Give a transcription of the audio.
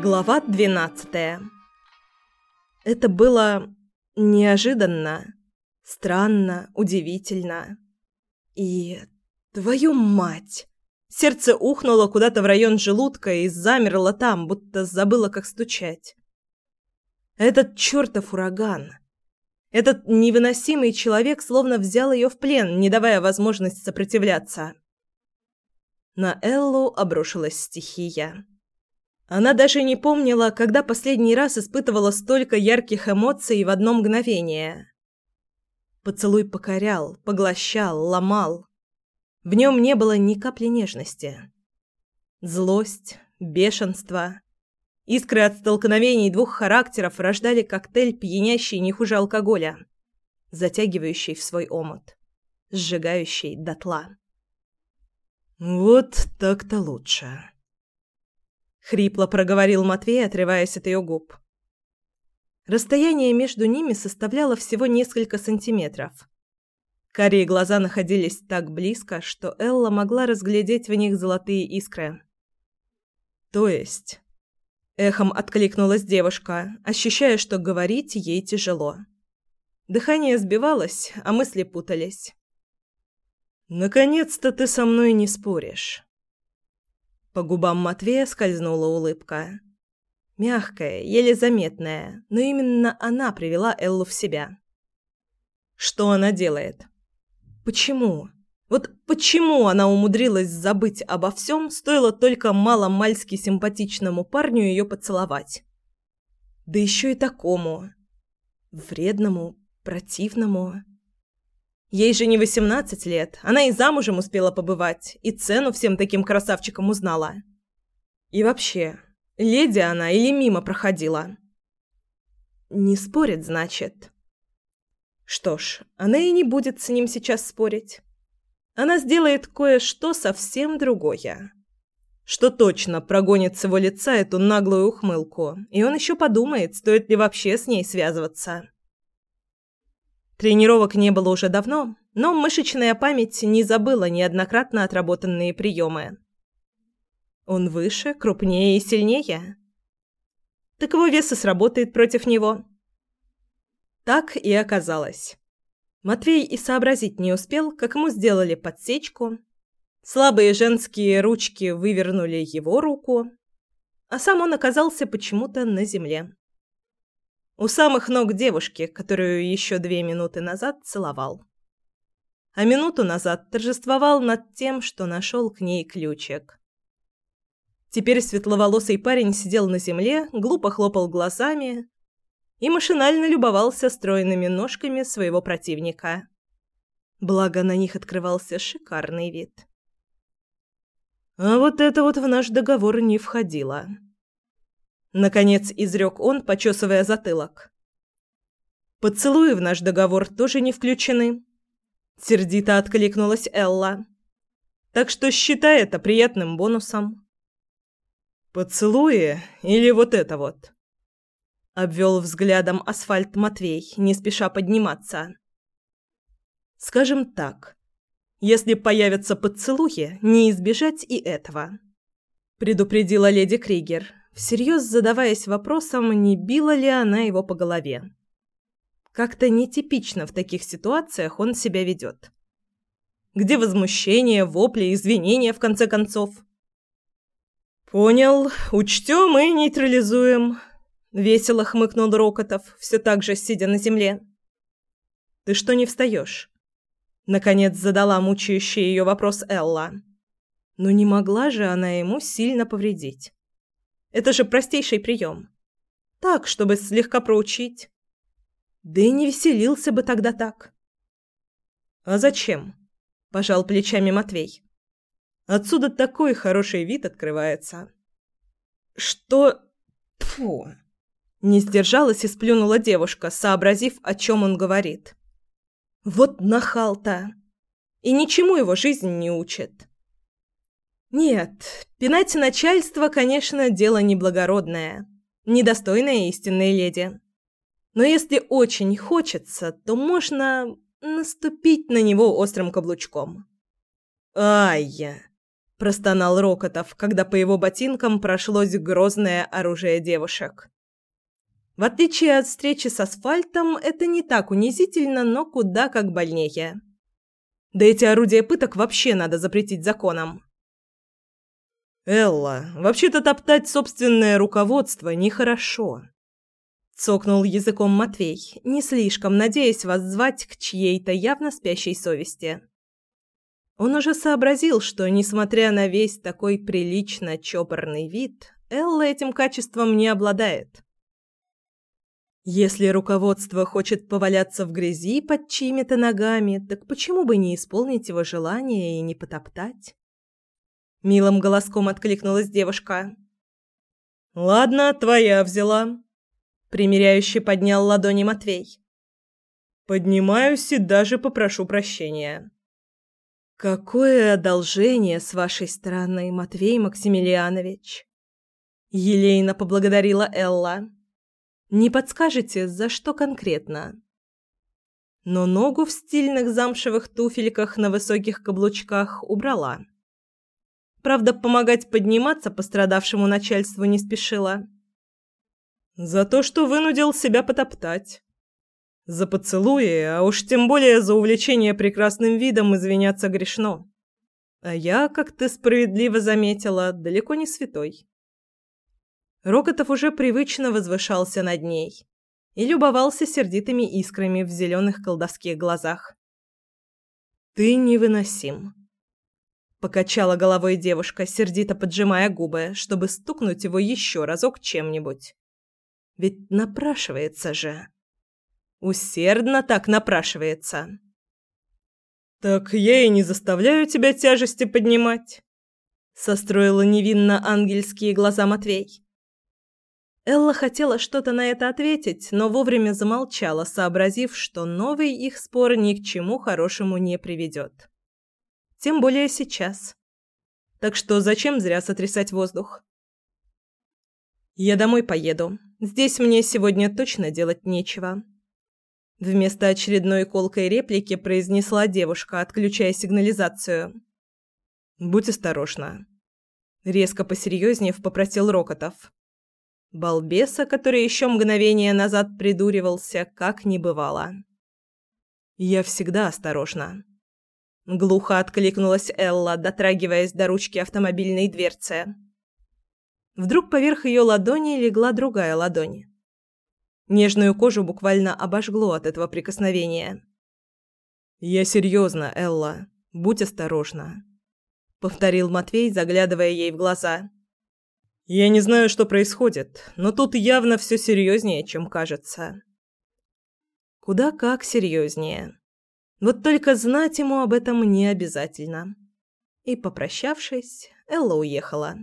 Глава двенадцатая Это было неожиданно, странно, удивительно. И... твою мать! Сердце ухнуло куда-то в район желудка и замерло там, будто забыло, как стучать. Этот чертов ураган! Этот невыносимый человек словно взял ее в плен, не давая возможность сопротивляться. На Эллу обрушилась стихия. Она даже не помнила, когда последний раз испытывала столько ярких эмоций в одно мгновение. Поцелуй покорял, поглощал, ломал. В нем не было ни капли нежности. Злость, бешенство, искры от столкновений двух характеров рождали коктейль, пьянящий не хуже алкоголя, затягивающий в свой омут, сжигающий дотла. «Вот так-то лучше», хрипло проговорил Матвей, отрываясь от ее губ. Расстояние между ними составляло всего несколько сантиметров. Карие глаза находились так близко, что Элла могла разглядеть в них золотые искры. То есть, эхом откликнулась девушка, ощущая, что говорить ей тяжело. Дыхание сбивалось, а мысли путались. Наконец-то ты со мной не споришь. По губам Матвея скользнула улыбка. Мягкая, еле заметная, но именно она привела Эллу в себя. Что она делает? Почему? Вот почему она умудрилась забыть обо всем, стоило только мало-мальски симпатичному парню ее поцеловать? Да еще и такому. Вредному, противному. Ей же не восемнадцать лет, она и замужем успела побывать, и цену всем таким красавчикам узнала. И вообще, леди она или мимо проходила? Не спорит, значит. Что ж, она и не будет с ним сейчас спорить. Она сделает кое-что совсем другое. Что точно прогонит с его лица эту наглую ухмылку, и он еще подумает, стоит ли вообще с ней связываться. Тренировок не было уже давно, но мышечная память не забыла неоднократно отработанные приемы. Он выше, крупнее и сильнее. Так его вес и сработает против него. Так и оказалось. Матвей и сообразить не успел, как ему сделали подсечку. Слабые женские ручки вывернули его руку, а сам он оказался почему-то на земле. У самых ног девушки, которую еще две минуты назад целовал. А минуту назад торжествовал над тем, что нашел к ней ключик. Теперь светловолосый парень сидел на земле, глупо хлопал глазами и машинально любовался стройными ножками своего противника. Благо на них открывался шикарный вид. А вот это вот в наш договор не входило. Наконец изрек он, почесывая затылок. «Поцелуи в наш договор тоже не включены», — сердито откликнулась Элла. «Так что считай это приятным бонусом». «Поцелуи или вот это вот?» Обвел взглядом асфальт Матвей, не спеша подниматься. «Скажем так, если появятся поцелуи, не избежать и этого», — предупредила леди Кригер, всерьез задаваясь вопросом, не била ли она его по голове. Как-то нетипично в таких ситуациях он себя ведет. Где возмущение, вопли, извинения, в конце концов? «Понял. Учтем и нейтрализуем», — весело хмыкнул Рокотов, все так же сидя на земле. «Ты что не встаешь?» Наконец задала мучающий ее вопрос Элла. Но не могла же она ему сильно повредить. Это же простейший прием. Так, чтобы слегка проучить. Да и не веселился бы тогда так. А зачем? Пожал плечами Матвей. Отсюда такой хороший вид открывается. Что... Фу. Не сдержалась и сплюнула девушка, сообразив, о чем он говорит. Вот нахал-то. И ничему его жизнь не учит. Нет, пинать начальство, конечно, дело неблагородное, недостойное истинной леди. Но если очень хочется, то можно наступить на него острым каблучком. «Ай!» – простонал Рокотов, когда по его ботинкам прошлось грозное оружие девушек. В отличие от встречи с асфальтом, это не так унизительно, но куда как больнее. Да эти орудия пыток вообще надо запретить законом. «Элла, вообще-то топтать собственное руководство нехорошо», — цокнул языком Матвей, не слишком надеясь вас звать к чьей-то явно спящей совести. Он уже сообразил, что, несмотря на весь такой прилично чопорный вид, Элла этим качеством не обладает. Если руководство хочет поваляться в грязи под чьими-то ногами, так почему бы не исполнить его желание и не потоптать? Милым голоском откликнулась девушка. «Ладно, твоя взяла», — примиряюще поднял ладони Матвей. «Поднимаюсь и даже попрошу прощения». «Какое одолжение с вашей стороны, Матвей Максимилианович!» Елейно поблагодарила Элла. «Не подскажете, за что конкретно?» Но ногу в стильных замшевых туфельках на высоких каблучках убрала. Правда, помогать подниматься пострадавшему начальству не спешила. «За то, что вынудил себя потоптать», за поцелуи, а уж тем более за увлечение прекрасным видом извиняться грешно. А я, как ты справедливо заметила, далеко не святой. Рокотов уже привычно возвышался над ней и любовался сердитыми искрами в зеленых колдовских глазах. «Ты невыносим», — покачала головой девушка, сердито поджимая губы, чтобы стукнуть его еще разок чем-нибудь. «Ведь напрашивается же». Усердно так напрашивается. «Так я и не заставляю тебя тяжести поднимать», — состроила невинно ангельские глаза Матвей. Элла хотела что-то на это ответить, но вовремя замолчала, сообразив, что новый их спор ни к чему хорошему не приведет. Тем более сейчас. Так что зачем зря сотрясать воздух? «Я домой поеду. Здесь мне сегодня точно делать нечего», Вместо очередной колкой реплики произнесла девушка, отключая сигнализацию. «Будь осторожна». Резко посерьезнев попросил Рокотов. Балбеса, который еще мгновение назад придуривался, как не бывало. «Я всегда осторожна». Глухо откликнулась Элла, дотрагиваясь до ручки автомобильной дверцы. Вдруг поверх ее ладони легла другая ладонь. Нежную кожу буквально обожгло от этого прикосновения. «Я серьезно, Элла. Будь осторожна», — повторил Матвей, заглядывая ей в глаза. «Я не знаю, что происходит, но тут явно все серьезнее, чем кажется». «Куда как серьезнее. Вот только знать ему об этом не обязательно». И, попрощавшись, Элла уехала.